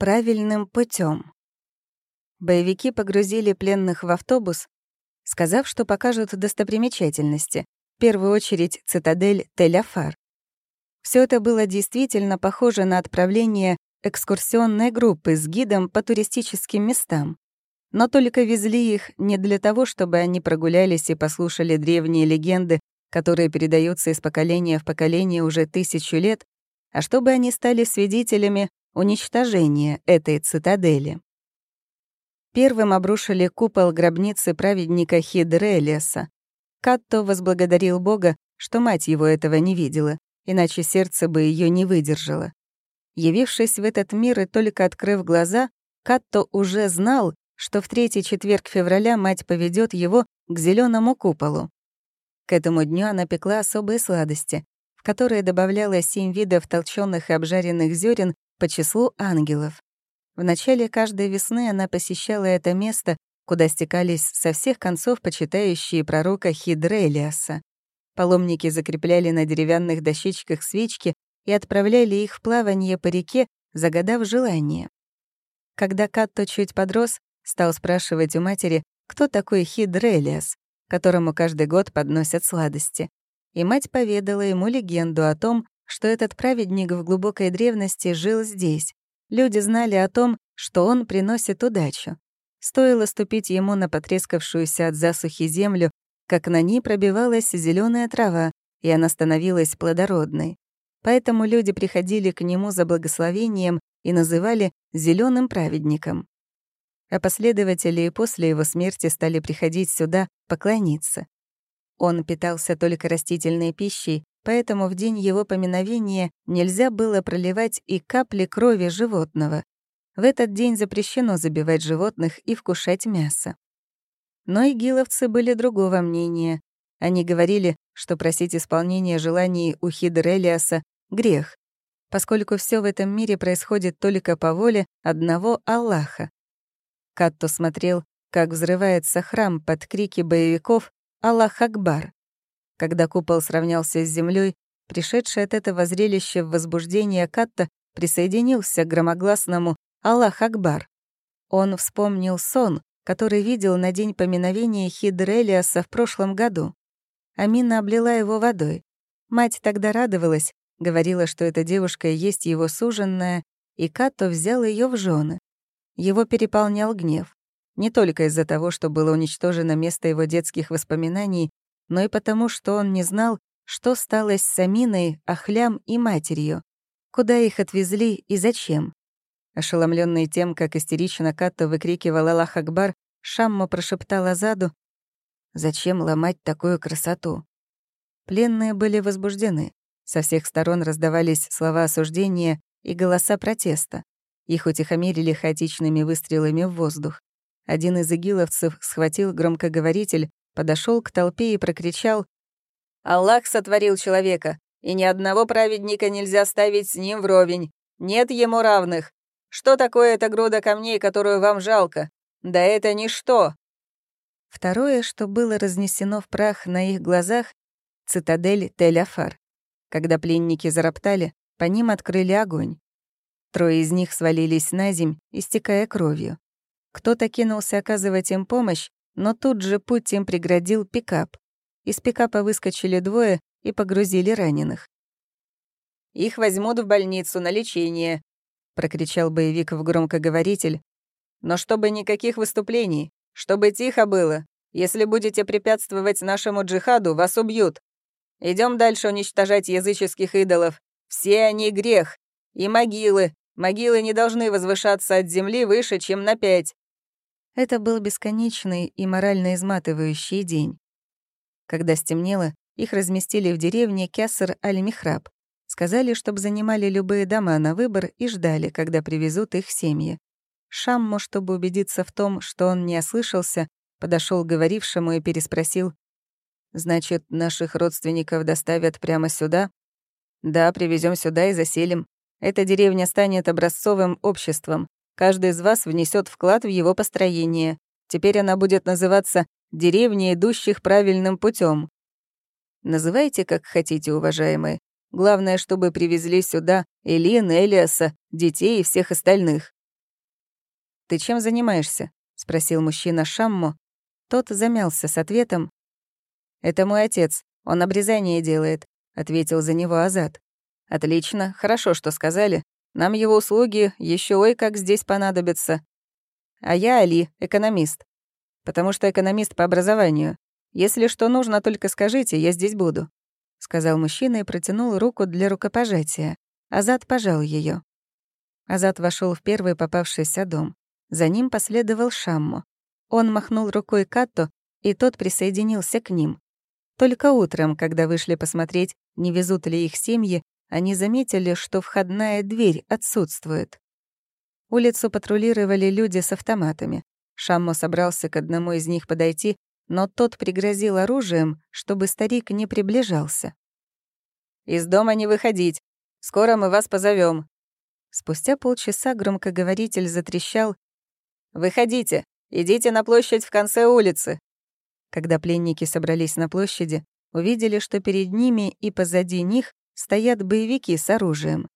правильным путем. Боевики погрузили пленных в автобус, сказав, что покажут достопримечательности, в первую очередь цитадель Тель-Афар. Все это было действительно похоже на отправление экскурсионной группы с гидом по туристическим местам. Но только везли их не для того, чтобы они прогулялись и послушали древние легенды, которые передаются из поколения в поколение уже тысячу лет, а чтобы они стали свидетелями уничтожения этой цитадели. Первым обрушили купол гробницы праведника Хидрелеса. Катто возблагодарил Бога, что мать его этого не видела, иначе сердце бы ее не выдержало. Явившись в этот мир и только открыв глаза, Катто уже знал, что в третий четверг февраля мать поведет его к зеленому куполу. К этому дню она пекла особые сладости, в которые добавляла семь видов толчёных и обжаренных зерен по числу ангелов. В начале каждой весны она посещала это место, куда стекались со всех концов почитающие пророка Хидрелиаса. Паломники закрепляли на деревянных дощечках свечки и отправляли их в плавание по реке, загадав желание. Когда Катто чуть подрос, стал спрашивать у матери, кто такой Хидрелиас, которому каждый год подносят сладости. И мать поведала ему легенду о том, что этот праведник в глубокой древности жил здесь. Люди знали о том, что он приносит удачу. Стоило ступить ему на потрескавшуюся от засухи землю, как на ней пробивалась зеленая трава, и она становилась плодородной. Поэтому люди приходили к нему за благословением и называли зеленым праведником. А последователи и после его смерти стали приходить сюда поклониться. Он питался только растительной пищей, поэтому в день его поминовения нельзя было проливать и капли крови животного. В этот день запрещено забивать животных и вкушать мясо. Но игиловцы были другого мнения. Они говорили, что просить исполнения желаний у Хидрелиаса — грех, поскольку все в этом мире происходит только по воле одного Аллаха. Катто смотрел, как взрывается храм под крики боевиков «Аллах Акбар». Когда купол сравнялся с землей, пришедший от этого зрелища в возбуждение Катта присоединился к громогласному «Аллах Акбар». Он вспомнил сон, который видел на день поминовения Хидрелиаса в прошлом году. Амина облила его водой. Мать тогда радовалась, говорила, что эта девушка есть его суженная, и Като взял ее в жены. Его переполнял гнев. Не только из-за того, что было уничтожено место его детских воспоминаний, но и потому, что он не знал, что стало с Саминой, Ахлям и матерью, куда их отвезли и зачем. Ошеломленный тем, как истерично Катто выкрикивал Аллах Акбар, Шамма прошептал Азаду, «Зачем ломать такую красоту?» Пленные были возбуждены. Со всех сторон раздавались слова осуждения и голоса протеста. Их утихомирили хаотичными выстрелами в воздух. Один из игиловцев схватил громкоговоритель, подошел к толпе и прокричал «Аллах сотворил человека, и ни одного праведника нельзя ставить с ним вровень. Нет ему равных. Что такое эта груда камней, которую вам жалко? Да это ничто!» Второе, что было разнесено в прах на их глазах — цитадель Тель-Афар. Когда пленники зароптали, по ним открыли огонь. Трое из них свалились на земь, истекая кровью. Кто-то кинулся оказывать им помощь, но тут же путь им преградил пикап. Из пикапа выскочили двое и погрузили раненых. «Их возьмут в больницу на лечение», — прокричал боевик в громкоговоритель. «Но чтобы никаких выступлений, чтобы тихо было. Если будете препятствовать нашему джихаду, вас убьют. Идем дальше уничтожать языческих идолов. Все они грех. И могилы, Могилы не должны возвышаться от земли выше, чем на пять. Это был бесконечный и морально изматывающий день. Когда стемнело, их разместили в деревне Кясар-Аль-Михраб. Сказали, чтобы занимали любые дома на выбор и ждали, когда привезут их семьи. Шаммо, чтобы убедиться в том, что он не ослышался, подошел к говорившему и переспросил. «Значит, наших родственников доставят прямо сюда?» «Да, привезем сюда и заселим. Эта деревня станет образцовым обществом. Каждый из вас внесет вклад в его построение. Теперь она будет называться «Деревня идущих правильным путем. Называйте, как хотите, уважаемые. Главное, чтобы привезли сюда Элин, Элиаса, детей и всех остальных. ты чем занимаешься?» — спросил мужчина Шамму. Тот замялся с ответом. «Это мой отец, он обрезание делает», — ответил за него Азат. «Отлично, хорошо, что сказали. Нам его услуги еще ой как здесь понадобятся. А я Али, экономист. Потому что экономист по образованию. Если что нужно, только скажите, я здесь буду», — сказал мужчина и протянул руку для рукопожатия. Азат пожал ее. Азат вошел в первый попавшийся дом. За ним последовал Шамму. Он махнул рукой Катто, и тот присоединился к ним. Только утром, когда вышли посмотреть, не везут ли их семьи, они заметили, что входная дверь отсутствует. Улицу патрулировали люди с автоматами. Шаммо собрался к одному из них подойти, но тот пригрозил оружием, чтобы старик не приближался. «Из дома не выходить. Скоро мы вас позовем. Спустя полчаса громкоговоритель затрещал. «Выходите! Идите на площадь в конце улицы!» Когда пленники собрались на площади, увидели, что перед ними и позади них стоят боевики с оружием.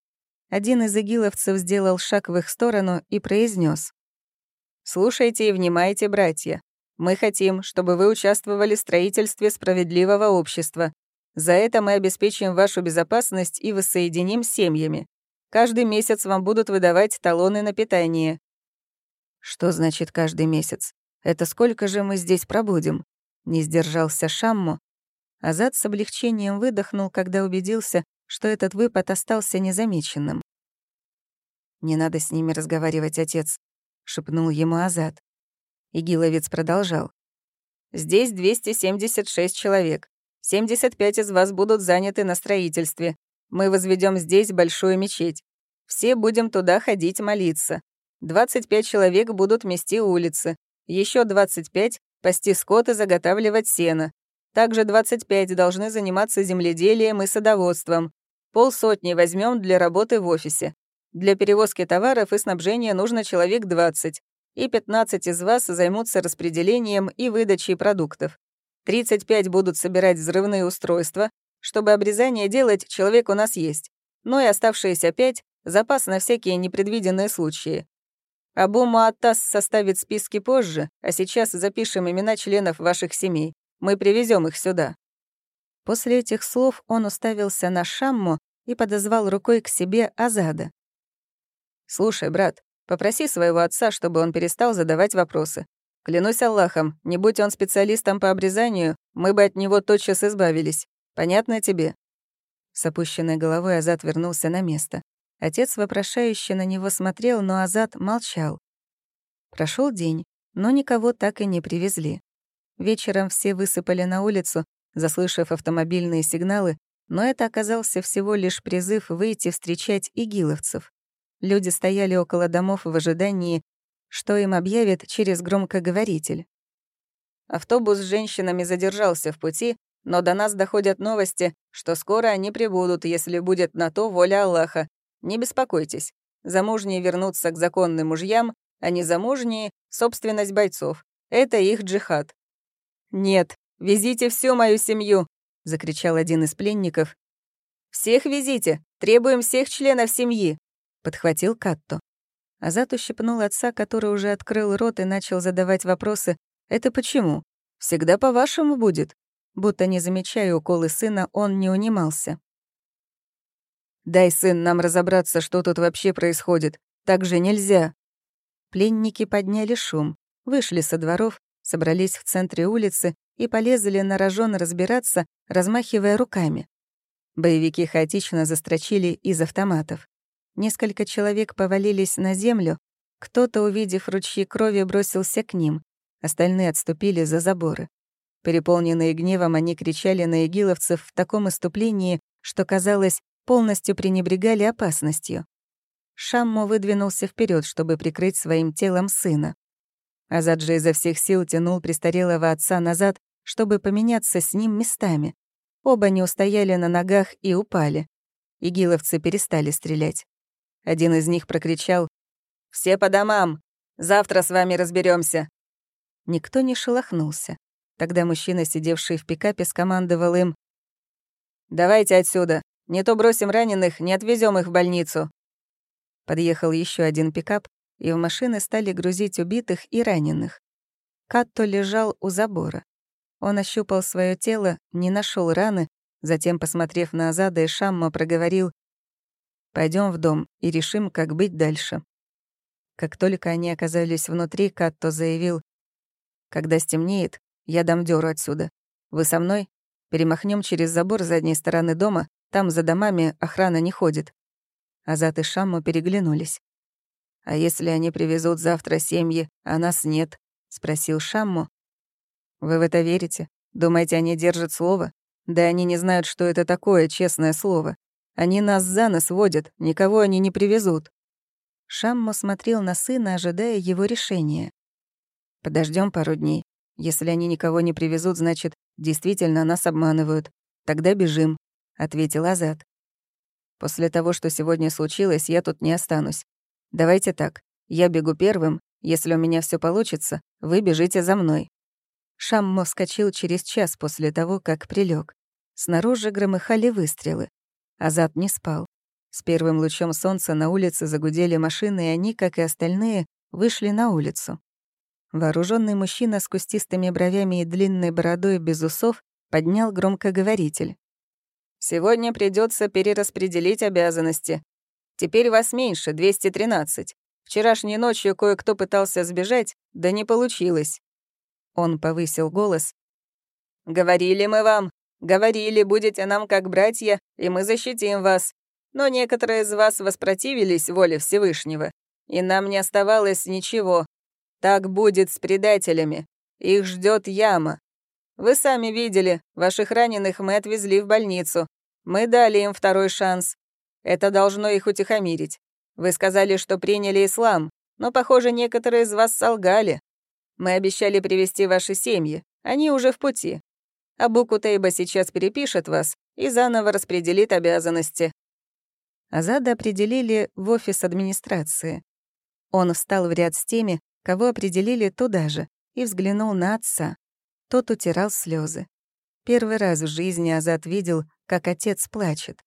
Один из игиловцев сделал шаг в их сторону и произнес: «Слушайте и внимайте, братья. Мы хотим, чтобы вы участвовали в строительстве справедливого общества. За это мы обеспечим вашу безопасность и воссоединим семьями. Каждый месяц вам будут выдавать талоны на питание». «Что значит каждый месяц? Это сколько же мы здесь пробудем?» Не сдержался Шамму. Азат с облегчением выдохнул, когда убедился, что этот выпад остался незамеченным. «Не надо с ними разговаривать, отец», — шепнул ему Азат. Игиловец продолжал. «Здесь 276 человек. 75 из вас будут заняты на строительстве. Мы возведем здесь большую мечеть. Все будем туда ходить молиться. 25 человек будут мести улицы. Еще 25 — пасти скот и заготавливать сено. Также 25 должны заниматься земледелием и садоводством. Полсотни возьмем для работы в офисе. Для перевозки товаров и снабжения нужно человек 20, и 15 из вас займутся распределением и выдачей продуктов. 35 будут собирать взрывные устройства. Чтобы обрезание делать, человек у нас есть. Ну и оставшиеся 5 — запас на всякие непредвиденные случаи. Абу Мааттас составит списки позже, а сейчас запишем имена членов ваших семей. Мы привезем их сюда». После этих слов он уставился на Шамму и подозвал рукой к себе Азада. «Слушай, брат, попроси своего отца, чтобы он перестал задавать вопросы. Клянусь Аллахом, не будь он специалистом по обрезанию, мы бы от него тотчас избавились. Понятно тебе?» С опущенной головой Азад вернулся на место. Отец вопрошающе на него смотрел, но Азад молчал. Прошел день, но никого так и не привезли. Вечером все высыпали на улицу, заслышав автомобильные сигналы, но это оказался всего лишь призыв выйти встречать игиловцев. Люди стояли около домов в ожидании, что им объявят через громкоговоритель. Автобус с женщинами задержался в пути, но до нас доходят новости, что скоро они прибудут, если будет на то воля Аллаха. Не беспокойтесь. Замужние вернутся к законным мужьям, а незамужние — собственность бойцов. Это их джихад. «Нет, везите всю мою семью!» — закричал один из пленников. «Всех везите! Требуем всех членов семьи!» — подхватил Катто. Азат ущипнул отца, который уже открыл рот и начал задавать вопросы. «Это почему? Всегда по-вашему будет?» Будто не замечая уколы сына, он не унимался. «Дай, сын, нам разобраться, что тут вообще происходит. Так же нельзя!» Пленники подняли шум, вышли со дворов собрались в центре улицы и полезли на рожон разбираться, размахивая руками. Боевики хаотично застрочили из автоматов. Несколько человек повалились на землю, кто-то, увидев ручьи крови, бросился к ним, остальные отступили за заборы. Переполненные гневом, они кричали на игиловцев в таком иступлении, что, казалось, полностью пренебрегали опасностью. Шаммо выдвинулся вперед, чтобы прикрыть своим телом сына. Азад же изо всех сил тянул престарелого отца назад, чтобы поменяться с ним местами. Оба не устояли на ногах и упали. Игиловцы перестали стрелять. Один из них прокричал «Все по домам! Завтра с вами разберемся. Никто не шелохнулся. Тогда мужчина, сидевший в пикапе, скомандовал им «Давайте отсюда! Не то бросим раненых, не отвезем их в больницу!» Подъехал еще один пикап, и в машины стали грузить убитых и раненых. Катто лежал у забора. Он ощупал свое тело, не нашел раны, затем, посмотрев на Азада и Шамма, проговорил Пойдем в дом и решим, как быть дальше». Как только они оказались внутри, Катто заявил «Когда стемнеет, я дам дёру отсюда. Вы со мной? Перемахнем через забор задней стороны дома, там за домами охрана не ходит». Азат и Шамму переглянулись. «А если они привезут завтра семьи, а нас нет?» — спросил Шамму. «Вы в это верите? Думаете, они держат слово? Да они не знают, что это такое, честное слово. Они нас за нос водят, никого они не привезут». Шаммо смотрел на сына, ожидая его решения. Подождем пару дней. Если они никого не привезут, значит, действительно нас обманывают. Тогда бежим», — ответил Азат. «После того, что сегодня случилось, я тут не останусь. Давайте так, я бегу первым, если у меня все получится, вы бежите за мной». Шаммо вскочил через час после того, как прилег. Снаружи громыхали выстрелы. Азат не спал. С первым лучом солнца на улице загудели машины, и они, как и остальные, вышли на улицу. Вооруженный мужчина с кустистыми бровями и длинной бородой без усов поднял громкоговоритель. «Сегодня придется перераспределить обязанности. Теперь вас меньше, 213. Вчерашней ночью кое-кто пытался сбежать, да не получилось». Он повысил голос. «Говорили мы вам, Говорили, будете нам как братья, и мы защитим вас. Но некоторые из вас воспротивились воле Всевышнего, и нам не оставалось ничего. Так будет с предателями. Их ждет яма. Вы сами видели, ваших раненых мы отвезли в больницу. Мы дали им второй шанс. Это должно их утихомирить. Вы сказали, что приняли ислам, но, похоже, некоторые из вас солгали. Мы обещали привести ваши семьи. Они уже в пути. Абу Кутейба сейчас перепишет вас и заново распределит обязанности». Азада определили в офис администрации. Он встал в ряд с теми, кого определили туда же, и взглянул на отца. Тот утирал слезы. Первый раз в жизни Азад видел, как отец плачет.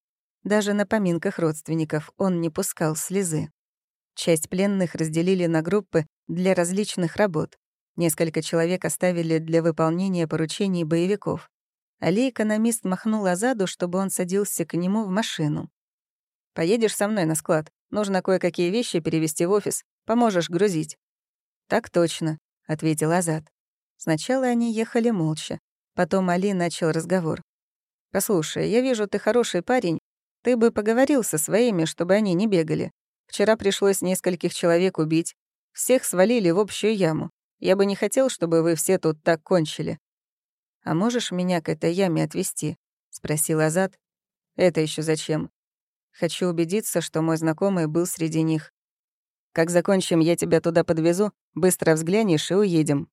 Даже на поминках родственников он не пускал слезы. Часть пленных разделили на группы для различных работ. Несколько человек оставили для выполнения поручений боевиков. Али-экономист махнул Азаду, чтобы он садился к нему в машину. «Поедешь со мной на склад. Нужно кое-какие вещи перевести в офис. Поможешь грузить». «Так точно», — ответил Азад. Сначала они ехали молча. Потом Али начал разговор. «Послушай, я вижу, ты хороший парень. Ты бы поговорил со своими, чтобы они не бегали. Вчера пришлось нескольких человек убить. Всех свалили в общую яму. Я бы не хотел, чтобы вы все тут так кончили. А можешь меня к этой яме отвезти? спросил Азат. Это еще зачем? Хочу убедиться, что мой знакомый был среди них. Как закончим, я тебя туда подвезу, быстро взглянешь и уедем.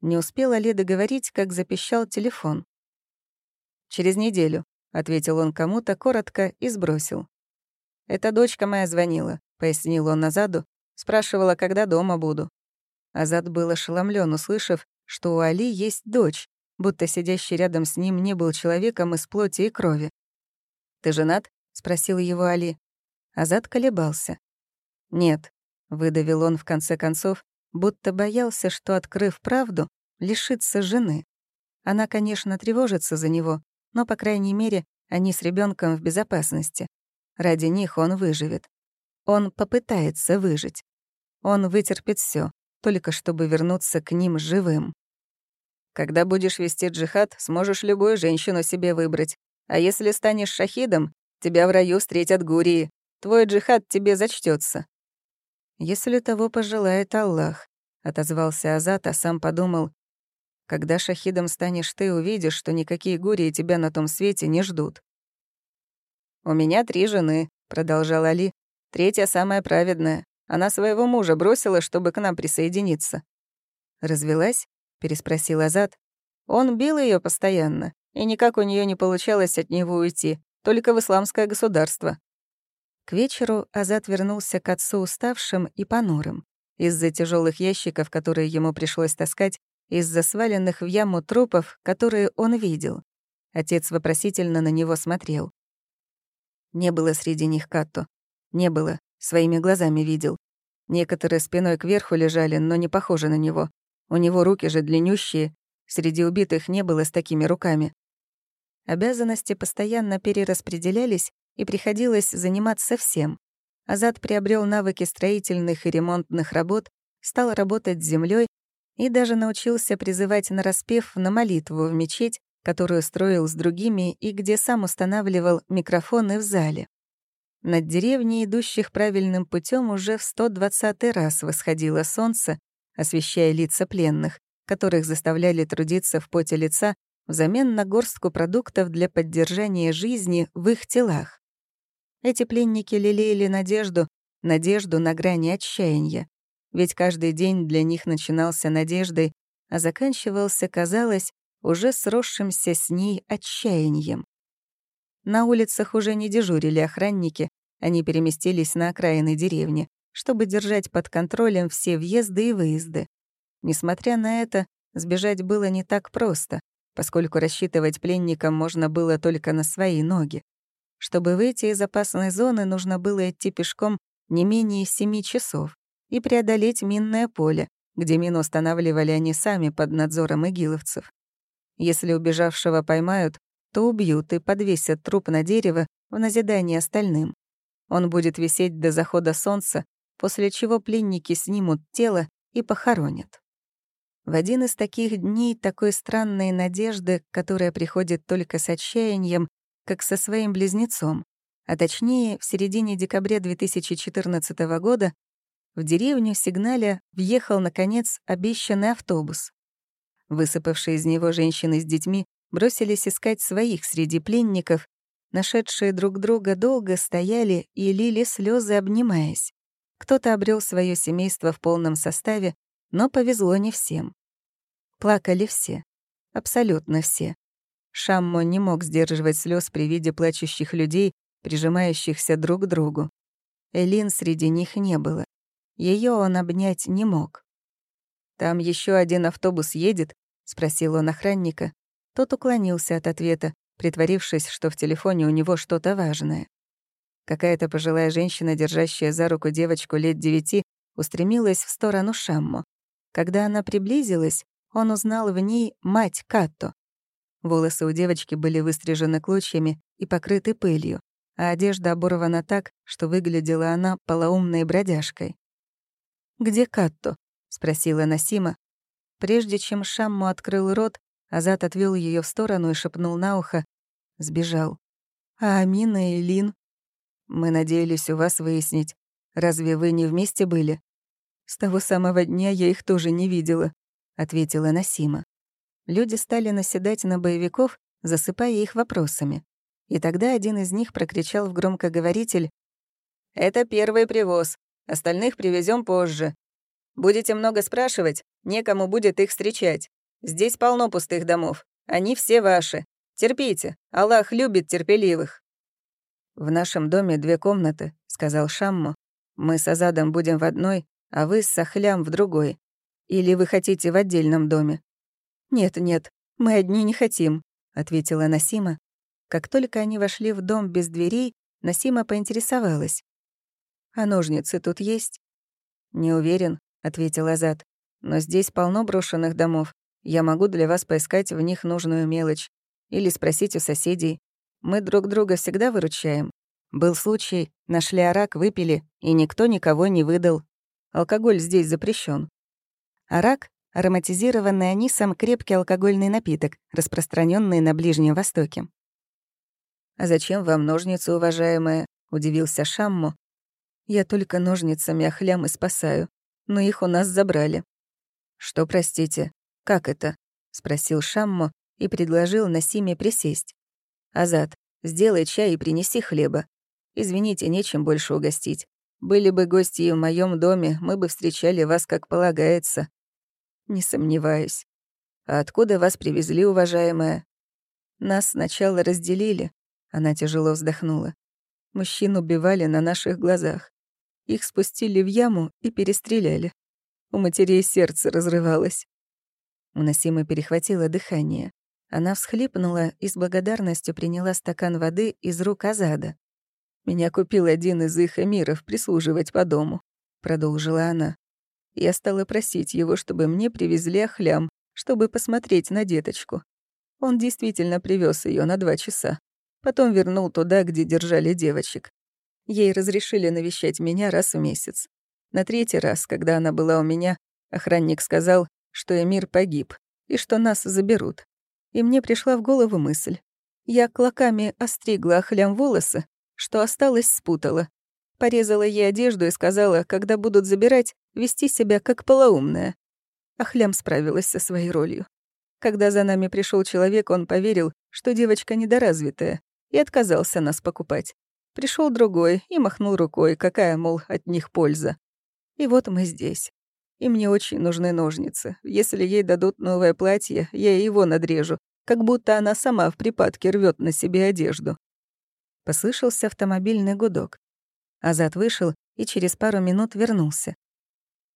Не успела ли договорить, как запищал телефон. «Через неделю», — ответил он кому-то коротко и сбросил. «Это дочка моя звонила», — пояснил он Азаду, спрашивала, когда дома буду. Азат был ошеломлен, услышав, что у Али есть дочь, будто сидящий рядом с ним не был человеком из плоти и крови. «Ты женат?» — спросил его Али. Азат колебался. «Нет», — выдавил он в конце концов, будто боялся, что, открыв правду, лишится жены. Она, конечно, тревожится за него, но, по крайней мере, они с ребенком в безопасности. Ради них он выживет. Он попытается выжить. Он вытерпит все только чтобы вернуться к ним живым. Когда будешь вести джихад, сможешь любую женщину себе выбрать. А если станешь шахидом, тебя в раю встретят гурии. Твой джихад тебе зачтется. «Если того пожелает Аллах», — отозвался Азат, а сам подумал, «когда шахидом станешь ты, увидишь, что никакие гурии тебя на том свете не ждут». «У меня три жены», — продолжал Али. «Третья самая праведная. Она своего мужа бросила, чтобы к нам присоединиться». «Развелась?» — переспросил Азат. «Он бил ее постоянно, и никак у нее не получалось от него уйти, только в исламское государство». К вечеру Азат вернулся к отцу уставшим и понурым. Из-за тяжелых ящиков, которые ему пришлось таскать, из-за сваленных в яму трупов, которые он видел. Отец вопросительно на него смотрел. Не было среди них Катто. Не было. Своими глазами видел. Некоторые спиной кверху лежали, но не похожи на него. У него руки же длиннющие. Среди убитых не было с такими руками. Обязанности постоянно перераспределялись, и приходилось заниматься всем. Азат приобрел навыки строительных и ремонтных работ, стал работать с землей и даже научился призывать на распев на молитву в мечеть, которую строил с другими и где сам устанавливал микрофоны в зале. Над деревней, идущих правильным путем, уже в 120 раз восходило солнце, освещая лица пленных, которых заставляли трудиться в поте лица взамен на горстку продуктов для поддержания жизни в их телах. Эти пленники лелеяли надежду, надежду на грани отчаяния. Ведь каждый день для них начинался надеждой, а заканчивался, казалось, уже сросшимся с ней отчаянием. На улицах уже не дежурили охранники, они переместились на окраины деревни, чтобы держать под контролем все въезды и выезды. Несмотря на это, сбежать было не так просто, поскольку рассчитывать пленникам можно было только на свои ноги. Чтобы выйти из опасной зоны, нужно было идти пешком не менее семи часов и преодолеть минное поле, где мину устанавливали они сами под надзором игиловцев. Если убежавшего поймают, то убьют и подвесят труп на дерево в назидание остальным. Он будет висеть до захода солнца, после чего пленники снимут тело и похоронят. В один из таких дней такой странной надежды, которая приходит только с отчаянием, как со своим близнецом, а точнее, в середине декабря 2014 года в деревню Сигналя въехал, наконец, обещанный автобус. Высыпавшие из него женщины с детьми бросились искать своих среди пленников, нашедшие друг друга долго стояли и лили слезы, обнимаясь. Кто-то обрел свое семейство в полном составе, но повезло не всем. Плакали все. Абсолютно все. Шаммо не мог сдерживать слез при виде плачущих людей, прижимающихся друг к другу. Элин среди них не было. Ее он обнять не мог. «Там еще один автобус едет?» — спросил он охранника. Тот уклонился от ответа, притворившись, что в телефоне у него что-то важное. Какая-то пожилая женщина, держащая за руку девочку лет девяти, устремилась в сторону Шаммо. Когда она приблизилась, он узнал в ней мать Катто. Волосы у девочки были выстрижены клочьями и покрыты пылью, а одежда оборвана так, что выглядела она полоумной бродяжкой. «Где Катто?» — спросила Насима. Прежде чем Шамму открыл рот, Азат отвел ее в сторону и шепнул на ухо. Сбежал. «А Амина и Лин?» «Мы надеялись у вас выяснить. Разве вы не вместе были?» «С того самого дня я их тоже не видела», — ответила Насима. Люди стали наседать на боевиков, засыпая их вопросами. И тогда один из них прокричал в громкоговоритель «Это первый привоз. Остальных привезем позже. Будете много спрашивать, некому будет их встречать. Здесь полно пустых домов. Они все ваши. Терпите. Аллах любит терпеливых». «В нашем доме две комнаты», — сказал Шамму. «Мы с Азадом будем в одной, а вы с Сахлям в другой. Или вы хотите в отдельном доме?» «Нет-нет, мы одни не хотим», — ответила Насима. Как только они вошли в дом без дверей, Насима поинтересовалась. «А ножницы тут есть?» «Не уверен», — ответил Азат. «Но здесь полно брошенных домов. Я могу для вас поискать в них нужную мелочь. Или спросить у соседей. Мы друг друга всегда выручаем. Был случай, нашли арак, выпили, и никто никого не выдал. Алкоголь здесь запрещен. Арак — ароматизированный анисом крепкий алкогольный напиток, распространенный на Ближнем Востоке. «А зачем вам ножницы, уважаемая?» — удивился Шамму. «Я только ножницами охлям и спасаю но их у нас забрали». «Что, простите? Как это?» — спросил Шаммо и предложил Насиме присесть. «Азат, сделай чай и принеси хлеба. Извините, нечем больше угостить. Были бы гости в моем доме, мы бы встречали вас как полагается». «Не сомневаюсь. А откуда вас привезли, уважаемая?» «Нас сначала разделили», — она тяжело вздохнула. «Мужчин убивали на наших глазах. Их спустили в яму и перестреляли. У матерей сердце разрывалось. У Насимы перехватило дыхание. Она всхлипнула и с благодарностью приняла стакан воды из рук Азада. Меня купил один из их эмиров прислуживать по дому. продолжила она. Я стала просить его, чтобы мне привезли охлям, чтобы посмотреть на деточку. Он действительно привез ее на два часа. Потом вернул туда, где держали девочек. Ей разрешили навещать меня раз в месяц. На третий раз, когда она была у меня, охранник сказал, что Эмир погиб и что нас заберут. И мне пришла в голову мысль. Я клоками остригла охлям волосы, что осталось спутала. Порезала ей одежду и сказала, когда будут забирать, вести себя как полоумная. Ахлям справилась со своей ролью. Когда за нами пришел человек, он поверил, что девочка недоразвитая, и отказался нас покупать. Пришел другой и махнул рукой, какая, мол, от них польза. И вот мы здесь. И мне очень нужны ножницы. Если ей дадут новое платье, я его надрежу, как будто она сама в припадке рвет на себе одежду. Послышался автомобильный гудок. Азат вышел и через пару минут вернулся.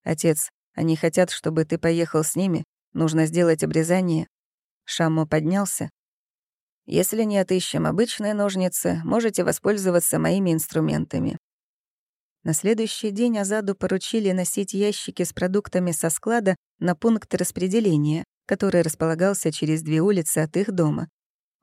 «Отец, они хотят, чтобы ты поехал с ними. Нужно сделать обрезание». Шаммо поднялся. «Если не отыщем обычные ножницы, можете воспользоваться моими инструментами». На следующий день Азаду поручили носить ящики с продуктами со склада на пункт распределения, который располагался через две улицы от их дома.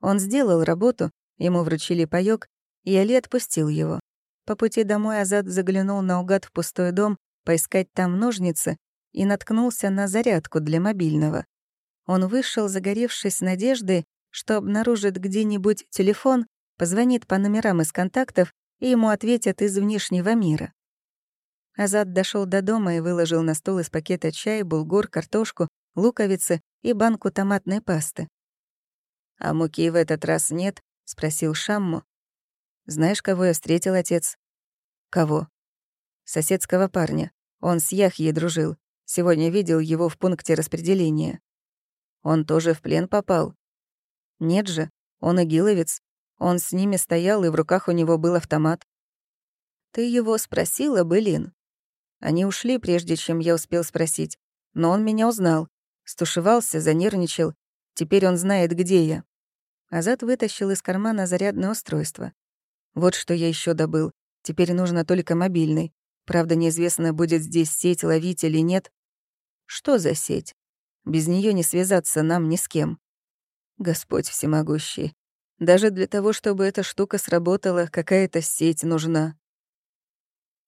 Он сделал работу, ему вручили паёк, и Али отпустил его. По пути домой Азад заглянул наугад в пустой дом, поискать там ножницы, и наткнулся на зарядку для мобильного. Он вышел, загоревшись надеждой, что обнаружит где-нибудь телефон, позвонит по номерам из контактов, и ему ответят из внешнего мира. Азад дошел до дома и выложил на стол из пакета чай, булгур, картошку, луковицы и банку томатной пасты. «А муки в этот раз нет?» — спросил Шамму. «Знаешь, кого я встретил, отец?» «Кого?» «Соседского парня. Он с Яхьей дружил. Сегодня видел его в пункте распределения. Он тоже в плен попал. Нет же, он игиловец. Он с ними стоял, и в руках у него был автомат. Ты его спросила, Былин? Они ушли, прежде чем я успел спросить. Но он меня узнал. Стушевался, занервничал. Теперь он знает, где я. Азат вытащил из кармана зарядное устройство. Вот что я еще добыл. Теперь нужно только мобильный. Правда, неизвестно, будет здесь сеть ловить или нет. Что за сеть? Без нее не связаться нам ни с кем. Господь всемогущий. Даже для того, чтобы эта штука сработала, какая-то сеть нужна.